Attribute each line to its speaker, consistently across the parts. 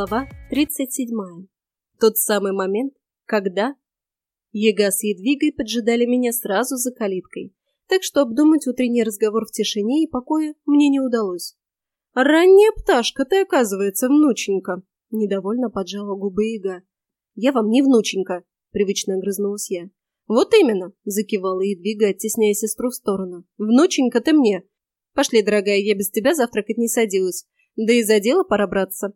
Speaker 1: Глава 37. Тот самый момент, когда Ега с Едвигой поджидали меня сразу за калиткой, так что обдумать утренний разговор в тишине и покое мне не удалось. «Ранняя пташка ты, оказывается, внученька!» — недовольно поджала губы Ега. «Я вам не внученька!» — привычно огрызнулась я. «Вот именно!» — закивала Едвига, оттесняя сестру в сторону. «Внученька ты мне! Пошли, дорогая, я без тебя завтракать не садилась. Да и за дело пора браться!»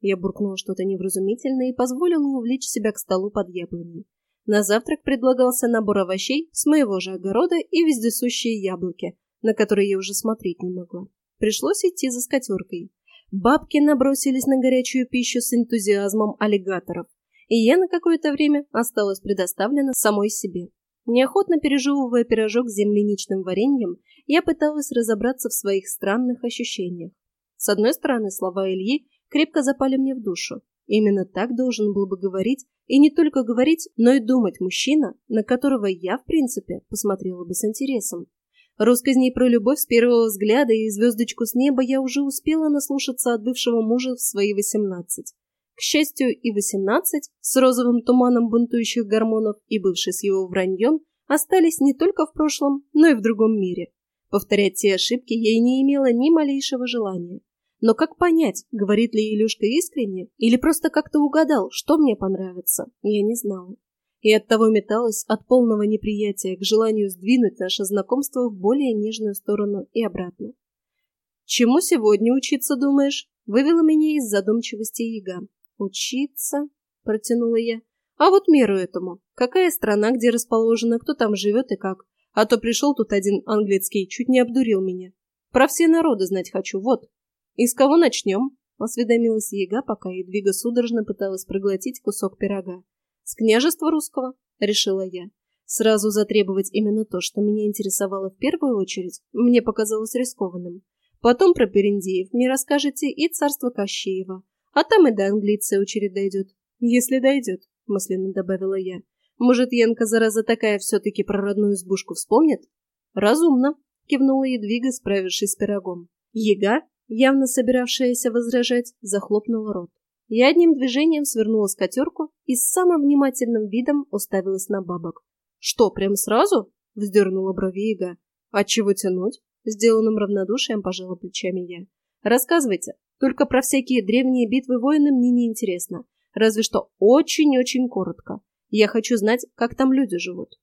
Speaker 1: Я буркнула что-то невразумительное и позволила увлечь себя к столу под яблоней. На завтрак предлагался набор овощей с моего же огорода и вездесущие яблоки, на которые я уже смотреть не могла. Пришлось идти за скатеркой. Бабки набросились на горячую пищу с энтузиазмом аллигаторов, и я на какое-то время осталась предоставлена самой себе. Неохотно пережевывая пирожок с земляничным вареньем, я пыталась разобраться в своих странных ощущениях. С одной стороны, слова Ильи крепко запали мне в душу. Именно так должен был бы говорить, и не только говорить, но и думать мужчина, на которого я, в принципе, посмотрела бы с интересом. Росказней про любовь с первого взгляда и звездочку с неба я уже успела наслушаться от бывшего мужа в свои восемнадцать. К счастью, и восемнадцать, с розовым туманом бунтующих гормонов и бывший с его враньем, остались не только в прошлом, но и в другом мире. Повторять те ошибки я и не имела ни малейшего желания. Но как понять, говорит ли Илюшка искренне, или просто как-то угадал, что мне понравится, я не знала. И оттого металась от полного неприятия к желанию сдвинуть наше знакомство в более нежную сторону и обратно. «Чему сегодня учиться, думаешь?» — вывела меня из задумчивости яга. «Учиться?» — протянула я. «А вот меру этому. Какая страна, где расположена, кто там живет и как. А то пришел тут один английский, чуть не обдурил меня. Про все народы знать хочу, вот». «И с кого начнем?» — осведомилась яга, пока Едвига судорожно пыталась проглотить кусок пирога. «С княжества русского?» — решила я. Сразу затребовать именно то, что меня интересовало в первую очередь, мне показалось рискованным. Потом про Перендеев мне расскажете и царство Кощеева. А там и до английца очередь дойдет. Если дойдет, мысленно добавила я. Может, Янка, зараза такая, все-таки про родную избушку вспомнит? Разумно, кивнула Едвига, справившись с пирогом. Ега, явно собиравшаяся возражать, захлопнула рот. Я одним движением свернула скатерку и с самым внимательным видом уставилась на бабок. «Что, прям сразу?» — вздернула брови Ига. «А чего тянуть?» — сделанным равнодушием пожала плечами я. «Рассказывайте. Только про всякие древние битвы воины мне не интересно. Разве что очень-очень коротко. Я хочу знать, как там люди живут».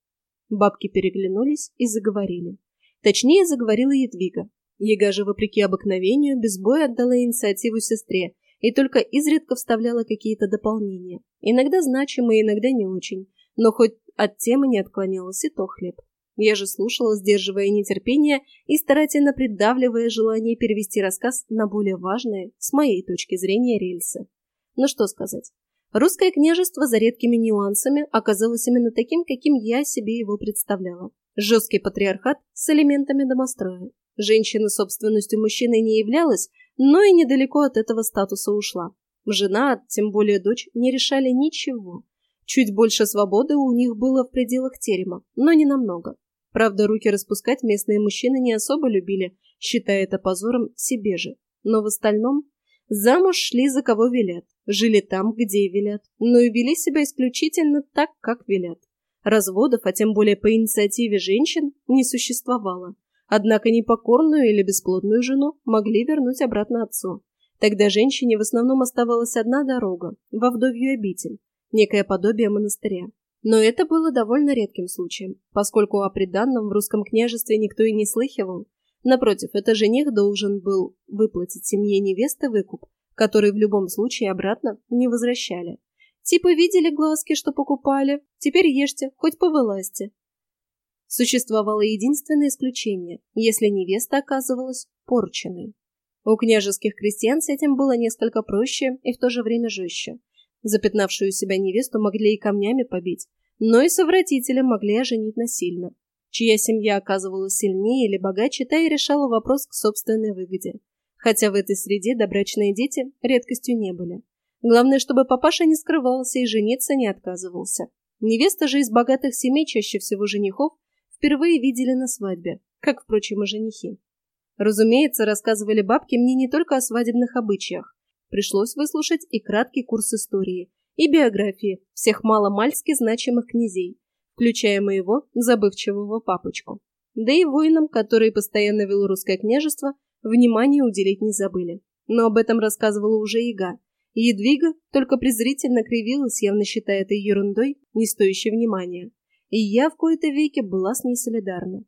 Speaker 1: Бабки переглянулись и заговорили. Точнее, заговорила Едвига, Ега же, вопреки обыкновению, без боя отдала инициативу сестре и только изредка вставляла какие-то дополнения. Иногда значимые, иногда не очень. Но хоть от темы не отклонялась и то хлеб. Я же слушала, сдерживая нетерпение и старательно придавливая желание перевести рассказ на более важные, с моей точки зрения, рельсы. Ну что сказать. Русское княжество за редкими нюансами оказалось именно таким, каким я себе его представляла. Жесткий патриархат с элементами домостроя. Женщина собственностью мужчины не являлась, но и недалеко от этого статуса ушла. Жена, тем более дочь, не решали ничего. Чуть больше свободы у них было в пределах терема, но не намного. Правда, руки распускать местные мужчины не особо любили, считая это позором себе же. Но в остальном замуж шли за кого велят, жили там, где велят, но и вели себя исключительно так, как велят. Разводов, а тем более по инициативе женщин, не существовало. Однако непокорную или бесплодную жену могли вернуть обратно отцу. Тогда женщине в основном оставалась одна дорога – во вдовью обитель, некое подобие монастыря. Но это было довольно редким случаем, поскольку о приданном в русском княжестве никто и не слыхивал. Напротив, это жених должен был выплатить семье невесты выкуп, который в любом случае обратно не возвращали. Типа видели глазки, что покупали, теперь ешьте, хоть по власти. Существовало единственное исключение, если невеста оказывалась порченной. У княжеских крестьян с этим было несколько проще и в то же время жестче. Запятнавшую себя невесту могли и камнями побить, но и совратителя могли оженить насильно. Чья семья оказывалась сильнее или богаче, та и решала вопрос к собственной выгоде. Хотя в этой среде добрачные дети редкостью не были. Главное, чтобы папаша не скрывался и жениться не отказывался. Невеста же из богатых семей, чаще всего женихов, впервые видели на свадьбе, как, впрочем, и женихи. Разумеется, рассказывали бабки мне не только о свадебных обычаях. Пришлось выслушать и краткий курс истории, и биографии всех маломальски значимых князей, включая моего забывчивого папочку. Да и воинам, которые постоянно вел русское княжество, внимание уделить не забыли. Но об этом рассказывала уже Ига. Едвига только презрительно кривилась, явно считая это ерундой, не стоящей внимания. И я в кои-то веке была с ней солидарна.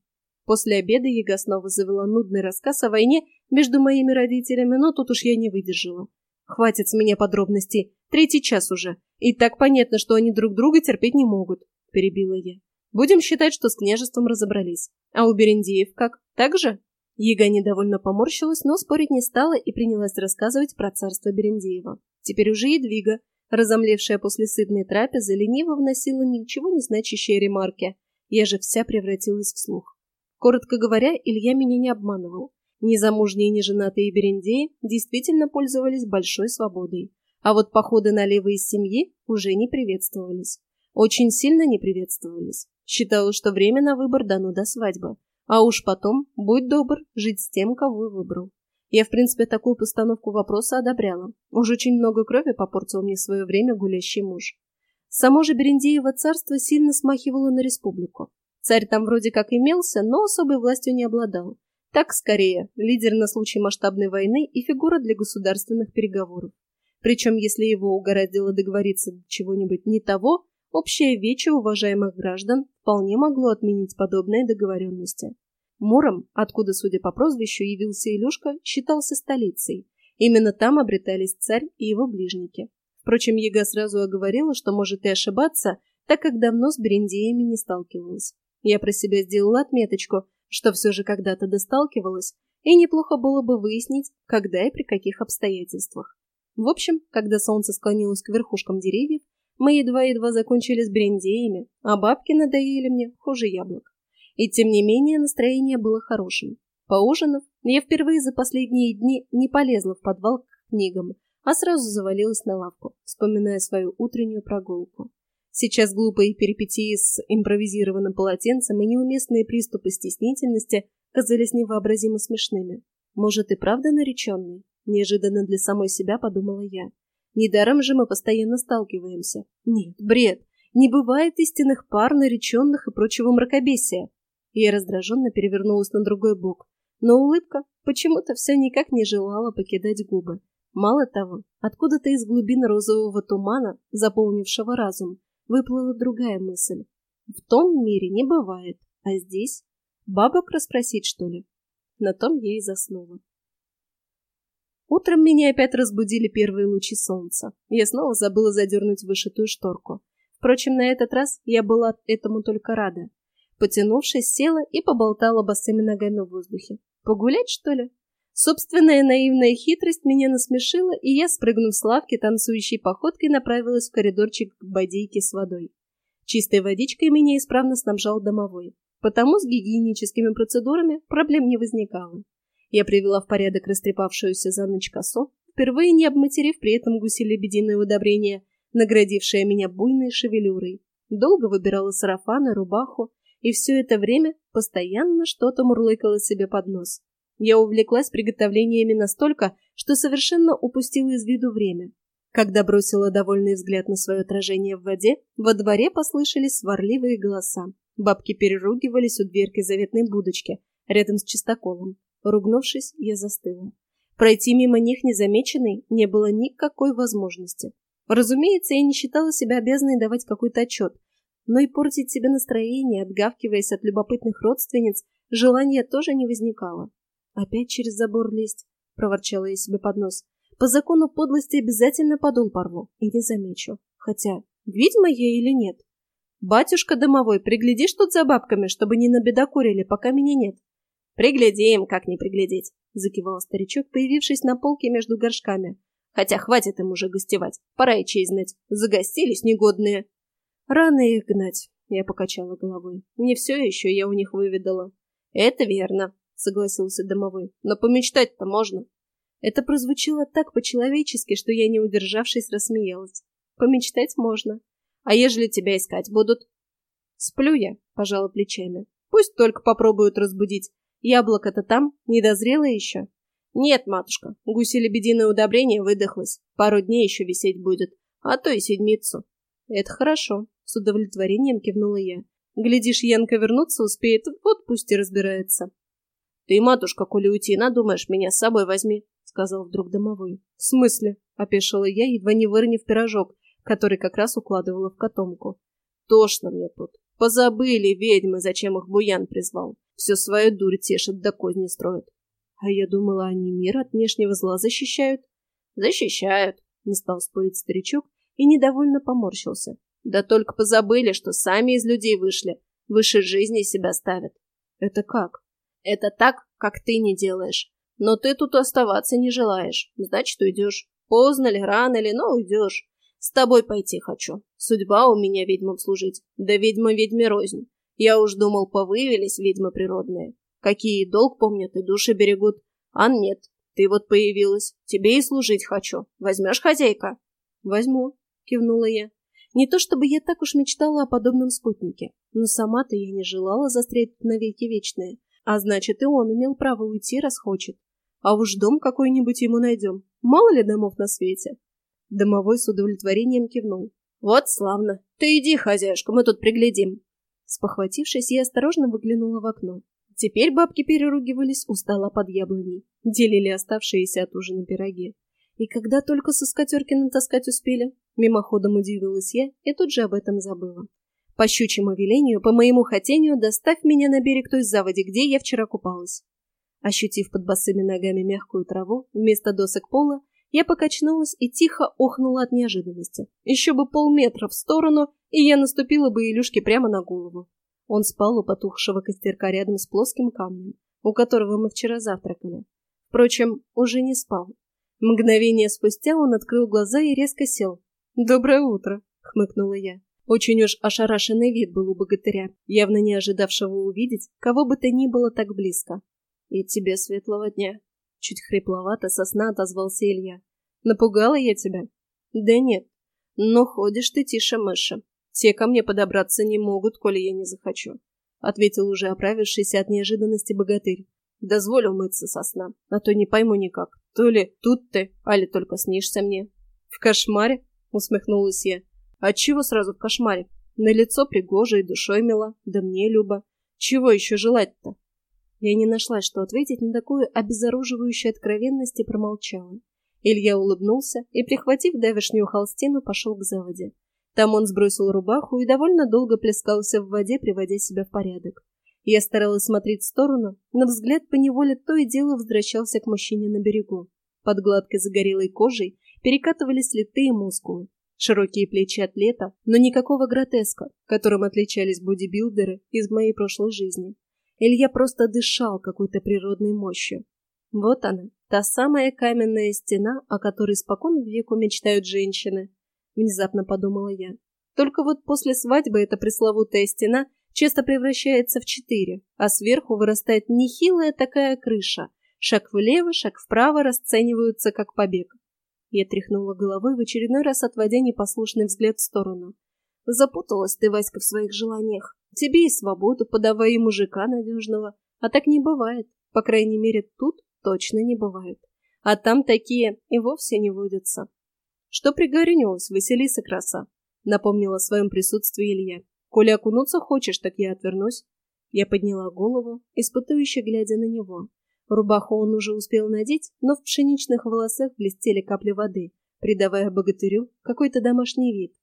Speaker 1: После обеда Яга снова завела нудный рассказ о войне между моими родителями, но тут уж я не выдержала. Хватит с меня подробностей. Третий час уже. И так понятно, что они друг друга терпеть не могут, перебила я. Будем считать, что с княжеством разобрались. А у Берендеев как? Так же? Яга недовольно поморщилась, но спорить не стала и принялась рассказывать про царство Берендеева. Теперь уже Едвига, разомлевшая после сытной трапезы, лениво вносила ничего не значащие ремарки. Я же вся превратилась в слух. Коротко говоря, Илья меня не обманывал. Незамужние и неженатые берендеи действительно пользовались большой свободой. А вот походы налево из семьи уже не приветствовались. Очень сильно не приветствовались. Считалось, что время на выбор дано до свадьбы. А уж потом, будь добр, жить с тем, кого выбрал. Я, в принципе, такую постановку вопроса одобряла. Уж очень много крови попортил мне в свое время гулящий муж. Само же Берендеево царство сильно смахивало на республику. Царь там вроде как имелся, но особой властью не обладал. Так, скорее, лидер на случай масштабной войны и фигура для государственных переговоров. Причем, если его угораздило договориться до чего-нибудь не того, общее вече уважаемых граждан вполне могло отменить подобные договоренности. Муром, откуда, судя по прозвищу, явился Илюшка, считался столицей. Именно там обретались царь и его ближники. Впрочем, Ега сразу оговорила, что может и ошибаться, так как давно с Берендеями не сталкивалась. Я про себя сделала отметочку, что все же когда-то досталкивалась, и неплохо было бы выяснить, когда и при каких обстоятельствах. В общем, когда солнце склонилось к верхушкам деревьев, мы едва-едва закончили с брендеями, а бабки надоели мне хуже яблок. И тем не менее настроение было хорошим. Поужинав, я впервые за последние дни не полезла в подвал к книгам, а сразу завалилась на лавку, вспоминая свою утреннюю прогулку. Сейчас глупые перипетии с импровизированным полотенцем и неуместные приступы стеснительности казались невообразимо смешными. Может, и правда нареченный? Неожиданно для самой себя подумала я. Недаром же мы постоянно сталкиваемся. Нет, бред. Не бывает истинных пар, нареченных и прочего мракобесия. Я раздраженно перевернулась на другой бок. Но улыбка почему-то все никак не желала покидать губы. Мало того, откуда-то из глубин розового тумана, заполнившего разум, выплыла другая мысль. В том мире не бывает, а здесь? Бабок расспросить, что ли? На том я и заснула. Утром меня опять разбудили первые лучи солнца. Я снова забыла задернуть вышитую шторку. Впрочем, на этот раз я была этому только рада. Потянувшись, села и поболтала босыми ногами в воздухе. Погулять, что ли? Собственная наивная хитрость меня насмешила, и я, спрыгнув с лавки, танцующей походкой направилась в коридорчик к бодейке с водой. Чистой водичкой меня исправно снабжал домовой, потому с гигиеническими процедурами проблем не возникало. Я привела в порядок растрепавшуюся за ночь косу, впервые не обматерив при этом гуси-лебединое удобрение, наградившее меня буйной шевелюрой. Долго выбирала сарафаны, рубаху, и все это время постоянно что-то мурлыкала себе под нос. Я увлеклась приготовлениями настолько, что совершенно упустила из виду время. Когда бросила довольный взгляд на свое отражение в воде, во дворе послышались сварливые голоса. Бабки переругивались у дверки заветной будочки, рядом с чистоколом. Ругнувшись, я застыла. Пройти мимо них незамеченной не было никакой возможности. Разумеется, я не считала себя обязанной давать какой-то отчет, но и портить себе настроение, отгавкиваясь от любопытных родственниц, желания тоже не возникало. «Опять через забор лезть?» — проворчала я себе под нос. «По закону подлости обязательно подол порву и не замечу. Хотя, ведьма я или нет? Батюшка домовой, приглядишь тут за бабками, чтобы не набедокурили, пока меня нет». «Приглядим, как не приглядеть», — закивал старичок, появившись на полке между горшками. «Хотя хватит им уже гостевать, пора и честь знать. Загостились негодные». «Рано их гнать», — я покачала головой. «Не все еще я у них выведала». «Это верно», — согласился домовой. «Но помечтать-то можно». Это прозвучало так по-человечески, что я, не удержавшись, рассмеялась. «Помечтать можно. А ежели тебя искать будут?» «Сплю я», — пожала плечами. «Пусть только попробуют разбудить. Яблоко-то там, не дозрело еще». Нет, матушка, гуси-лебединое удобрение выдохлось. Пару дней еще висеть будет, а то и седмицу. Это хорошо, с удовлетворением кивнула я. Глядишь, Янка вернуться успеет, вот пусть и разбирается. Ты, матушка, коли уйти надумаешь, меня с собой возьми, сказал вдруг домовой. В смысле? Опешила я, едва не выронив пирожок, который как раз укладывала в котомку. Тошно мне тут. Позабыли ведьмы, зачем их Буян призвал. Все свою дурь тешат да козни строят. А я думала, они мир от внешнего зла защищают. Защищают, не стал спорить старичок и недовольно поморщился. Да только позабыли, что сами из людей вышли, выше жизни себя ставят. Это как? Это так, как ты не делаешь. Но ты тут оставаться не желаешь, значит, уйдешь. Поздно ли, рано ли, но уйдешь. С тобой пойти хочу. Судьба у меня ведьмам служить. Да ведьма ведьме рознь. Я уж думал, повывелись ведьмы природные. Какие долг помнят и души берегут. А нет, ты вот появилась. Тебе и служить хочу. Возьмешь, хозяйка? Возьму, кивнула я. Не то чтобы я так уж мечтала о подобном спутнике, но сама-то я не желала застрять навеки вечные. А значит, и он имел право уйти, раз хочет. А уж дом какой-нибудь ему найдем. Мало ли домов на свете. Домовой с удовлетворением кивнул. «Вот славно. Ты иди, хозяюшка, мы тут приглядим». Спохватившись, я осторожно выглянула в окно. Теперь бабки переругивались у стола под яблоней, делили оставшиеся от ужина пироги. И когда только со скатерки натаскать успели, мимоходом удивилась я и тут же об этом забыла. По щучьему велению, по моему хотению, доставь меня на берег той заводи, где я вчера купалась. Ощутив под босыми ногами мягкую траву вместо досок пола, я покачнулась и тихо охнула от неожиданности. Еще бы полметра в сторону, и я наступила бы Илюшке прямо на голову. Он спал у потухшего костерка рядом с плоским камнем, у которого мы вчера завтракали. Впрочем, уже не спал. Мгновение спустя он открыл глаза и резко сел. «Доброе утро!» — хмыкнула я. Очень уж ошарашенный вид был у богатыря, явно не ожидавшего увидеть кого бы то ни было так близко. «И тебе светлого дня!» Чуть хрипловато со сна отозвался Илья. Напугала я тебя? Да нет. Но ходишь ты тише мыши. Те ко мне подобраться не могут, коли я не захочу. Ответил уже оправившийся от неожиданности богатырь. Дозволь умыться со сна, а то не пойму никак. То ли тут ты, али только снишься мне. В кошмаре? Усмехнулась я. Отчего сразу в кошмаре? На лицо пригоже и душой мила, да мне люба. Чего еще желать-то? Я не нашла, что ответить на такую обезоруживающую откровенность и промолчала. Илья улыбнулся и, прихватив давешнюю холстину, пошел к заводе. Там он сбросил рубаху и довольно долго плескался в воде, приводя себя в порядок. Я старалась смотреть в сторону, но взгляд поневоле то и дело возвращался к мужчине на берегу. Под гладкой загорелой кожей перекатывались литые мускулы. Широкие плечи атлета, но никакого гротеска, которым отличались бодибилдеры из моей прошлой жизни. Илья просто дышал какой-то природной мощью. Вот она, та самая каменная стена, о которой спокон веку мечтают женщины. Внезапно подумала я. Только вот после свадьбы эта пресловутая стена часто превращается в четыре, а сверху вырастает нехилая такая крыша. Шаг влево, шаг вправо расцениваются как побег. Я тряхнула головой в очередной раз, отводя непослушный взгляд в сторону. Запуталась ты, Васька, в своих желаниях. Тебе и свободу подавай, и мужика надежного. А так не бывает. По крайней мере, тут точно не бывает. А там такие и вовсе не водятся. Что пригорюнилась, Василиса краса? Напомнила о своем присутствии Илья. Коли окунуться хочешь, так я отвернусь. Я подняла голову, испытывающе глядя на него. Рубаху он уже успел надеть, но в пшеничных волосах блестели капли воды, придавая богатырю какой-то домашний вид.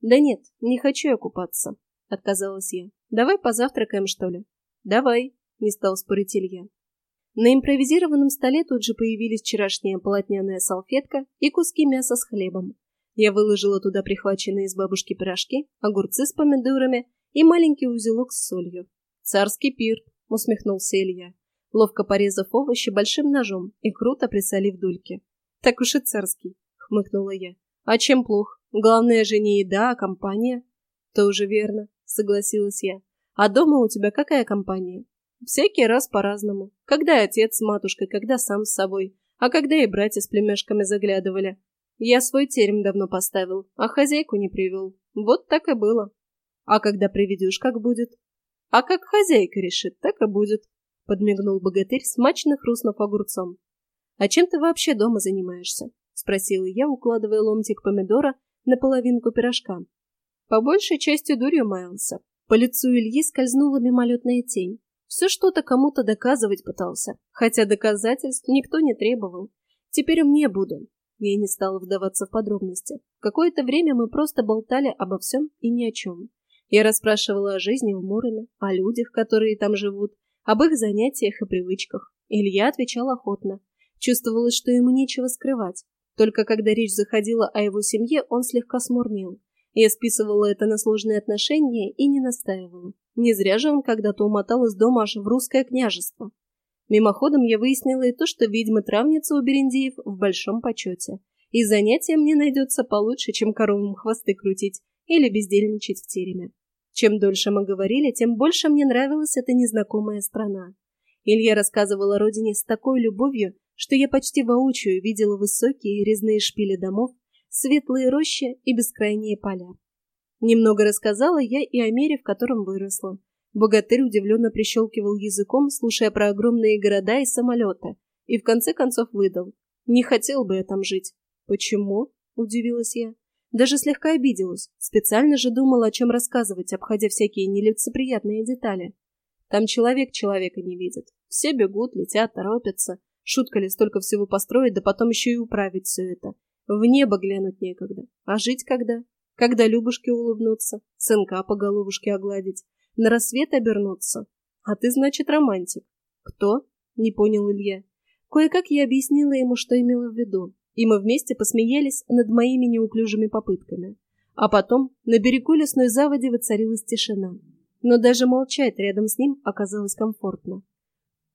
Speaker 1: «Да нет, не хочу я купаться», — отказалась я. «Давай позавтракаем, что ли?» «Давай», — не стал спорить Илья. На импровизированном столе тут же появились вчерашняя полотняная салфетка и куски мяса с хлебом. Я выложила туда прихваченные из бабушки пирожки, огурцы с помидорами и маленький узелок с солью. «Царский пир», — усмехнулся Илья, ловко порезав овощи большим ножом и круто присолив дульки. «Так уж и царский», — хмыкнула я. «А чем плох? Главное же не еда, а компания». «Тоже верно», — согласилась я. «А дома у тебя какая компания?» «Всякий раз по-разному. Когда отец с матушкой, когда сам с собой, а когда и братья с племешками заглядывали. Я свой терем давно поставил, а хозяйку не привел. Вот так и было. А когда приведешь, как будет? А как хозяйка решит, так и будет», — подмигнул богатырь, смачно хрустнув огурцом. «А чем ты вообще дома занимаешься?» — спросила я, укладывая ломтик помидора на половинку пирожка. По большей части дурью маялся. По лицу Ильи скользнула мимолетная тень. Все что-то кому-то доказывать пытался, хотя доказательств никто не требовал. Теперь мне буду. Я не стала вдаваться в подробности. Какое-то время мы просто болтали обо всем и ни о чем. Я расспрашивала о жизни в Муроме, о людях, которые там живут, об их занятиях и привычках. Илья отвечал охотно. Чувствовалось, что ему нечего скрывать. Только когда речь заходила о его семье, он слегка смурнел. Я списывала это на сложные отношения и не настаивала. Не зря же он когда-то умотал из дома аж в русское княжество. Мимоходом я выяснила и то, что ведьма-травница у Берендеев в большом почете. И занятие мне найдется получше, чем коровам хвосты крутить или бездельничать в тереме. Чем дольше мы говорили, тем больше мне нравилась эта незнакомая страна. Илья рассказывал о родине с такой любовью, что я почти воочию видела высокие резные шпили домов, светлые рощи и бескрайние поля. Немного рассказала я и о мире, в котором выросла. Богатырь удивленно прищелкивал языком, слушая про огромные города и самолеты, и в конце концов выдал. «Не хотел бы я там жить». «Почему?» – удивилась я. Даже слегка обиделась. Специально же думала, о чем рассказывать, обходя всякие нелицеприятные детали. Там человек человека не видит. Все бегут, летят, торопятся. Шутка ли столько всего построить, да потом еще и управить все это. В небо глянуть некогда. А жить когда? Когда Любушке улыбнуться, сынка по головушке огладить, на рассвет обернуться. А ты, значит, романтик. Кто? Не понял Илья. Кое-как я объяснила ему, что имела в виду, и мы вместе посмеялись над моими неуклюжими попытками. А потом на берегу лесной заводи воцарилась тишина. Но даже молчать рядом с ним оказалось комфортно.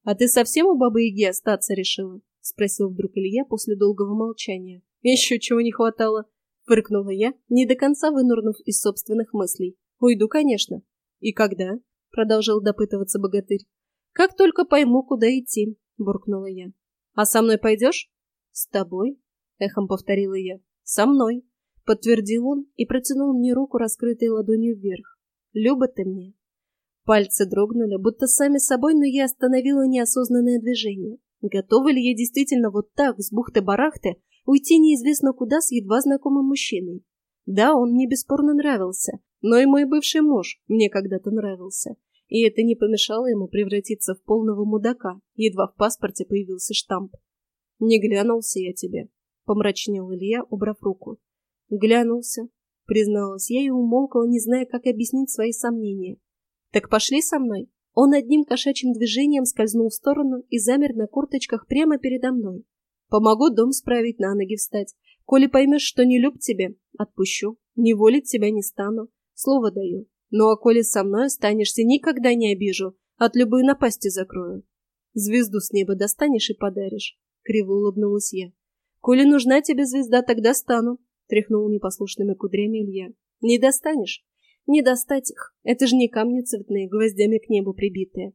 Speaker 1: «А ты совсем у бабы-яги остаться решила?» — спросил вдруг Илья после долгого молчания. Еще чего не хватало. Фыркнула я, не до конца вынурнув из собственных мыслей. Уйду, конечно. И когда? Продолжил допытываться богатырь. Как только пойму, куда идти, буркнула я. А со мной пойдешь? С тобой? Эхом повторила я. Со мной. Подтвердил он и протянул мне руку, раскрытой ладонью вверх. Люба ты мне. Пальцы дрогнули, будто сами собой, но я остановила неосознанное движение. Готова ли я действительно вот так, с бухты-барахты, уйти неизвестно куда с едва знакомым мужчиной. Да, он мне бесспорно нравился, но и мой бывший муж мне когда-то нравился. И это не помешало ему превратиться в полного мудака, едва в паспорте появился штамп. «Не глянулся я тебе», — помрачнел Илья, убрав руку. «Глянулся», — призналась я и умолкла, не зная, как объяснить свои сомнения. «Так пошли со мной». Он одним кошачьим движением скользнул в сторону и замер на курточках прямо передо мной. Помогу дом справить, на ноги встать. Коли поймешь, что не люб тебе, отпущу. Не волить тебя не стану. Слово даю. Ну а коли со мной останешься, никогда не обижу. От любой напасти закрою. Звезду с неба достанешь и подаришь. Криво улыбнулась я. Коли нужна тебе звезда, тогда стану. Тряхнул непослушными кудрями Илья. Не достанешь? Не достать их. Это же не камни цветные, гвоздями к небу прибитые.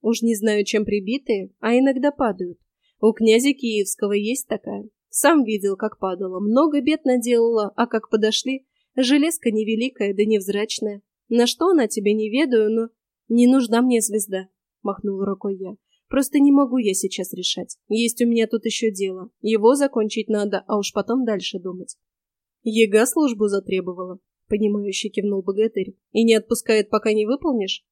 Speaker 1: Уж не знаю, чем прибитые, а иногда падают. У князя Киевского есть такая. Сам видел, как падала. Много бед наделала, а как подошли, железка невеликая да невзрачная. На что она тебе не ведаю, но... Не нужна мне звезда, махнула рукой я. Просто не могу я сейчас решать. Есть у меня тут еще дело. Его закончить надо, а уж потом дальше думать. Ега службу затребовала, понимающе кивнул богатырь. И не отпускает, пока не выполнишь?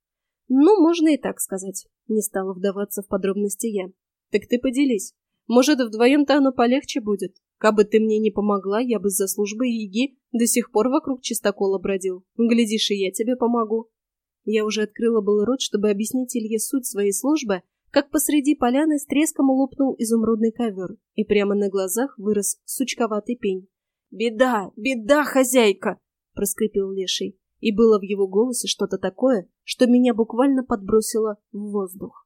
Speaker 1: Ну, можно и так сказать. Не стала вдаваться в подробности я. Так ты поделись. Может, вдвоем-то оно полегче будет. Кабы ты мне не помогла, я бы за службой Яги до сих пор вокруг чистокола бродил. Глядишь, и я тебе помогу. Я уже открыла был рот, чтобы объяснить Илье суть своей службы, как посреди поляны с треском лопнул изумрудный ковер, и прямо на глазах вырос сучковатый пень. «Беда! Беда, хозяйка!» — проскрипел леший, и было в его голосе что-то такое, что меня буквально подбросило в воздух.